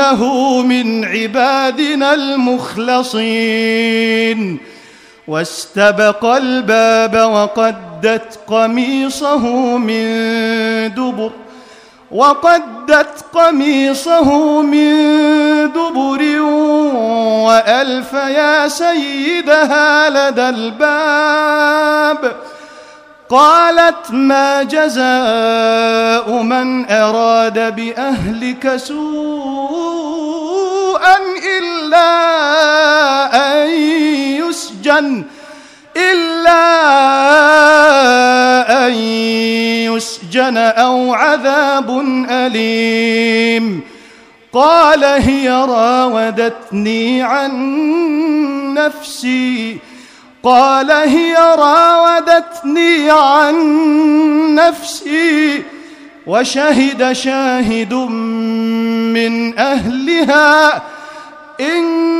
إنه من عبادنا المخلصين. واستبق الباب وقدت قميصه من دبر وقدت قميصه من دبر وألف يا سيدها لدى الباب. قالت ما جزاء من أراد بأهلك سوءا إلا أن يسجن أو عذاب أليم. قال هي راودتني عن نفسي. قال هي راودتني عن نفسي. وشهد شاهد من أهلها إن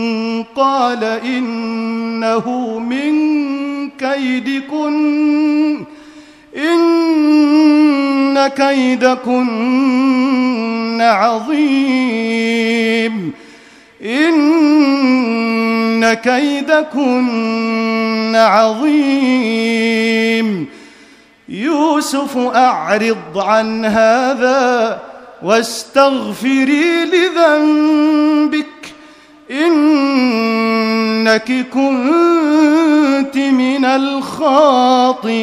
قال إنه من كيدكن إن كيدكن عظيم إن كيدكن عظيم. يوسف أعرض عن هذا واستغفري لذنبك. إنك كنت من الخاطئين.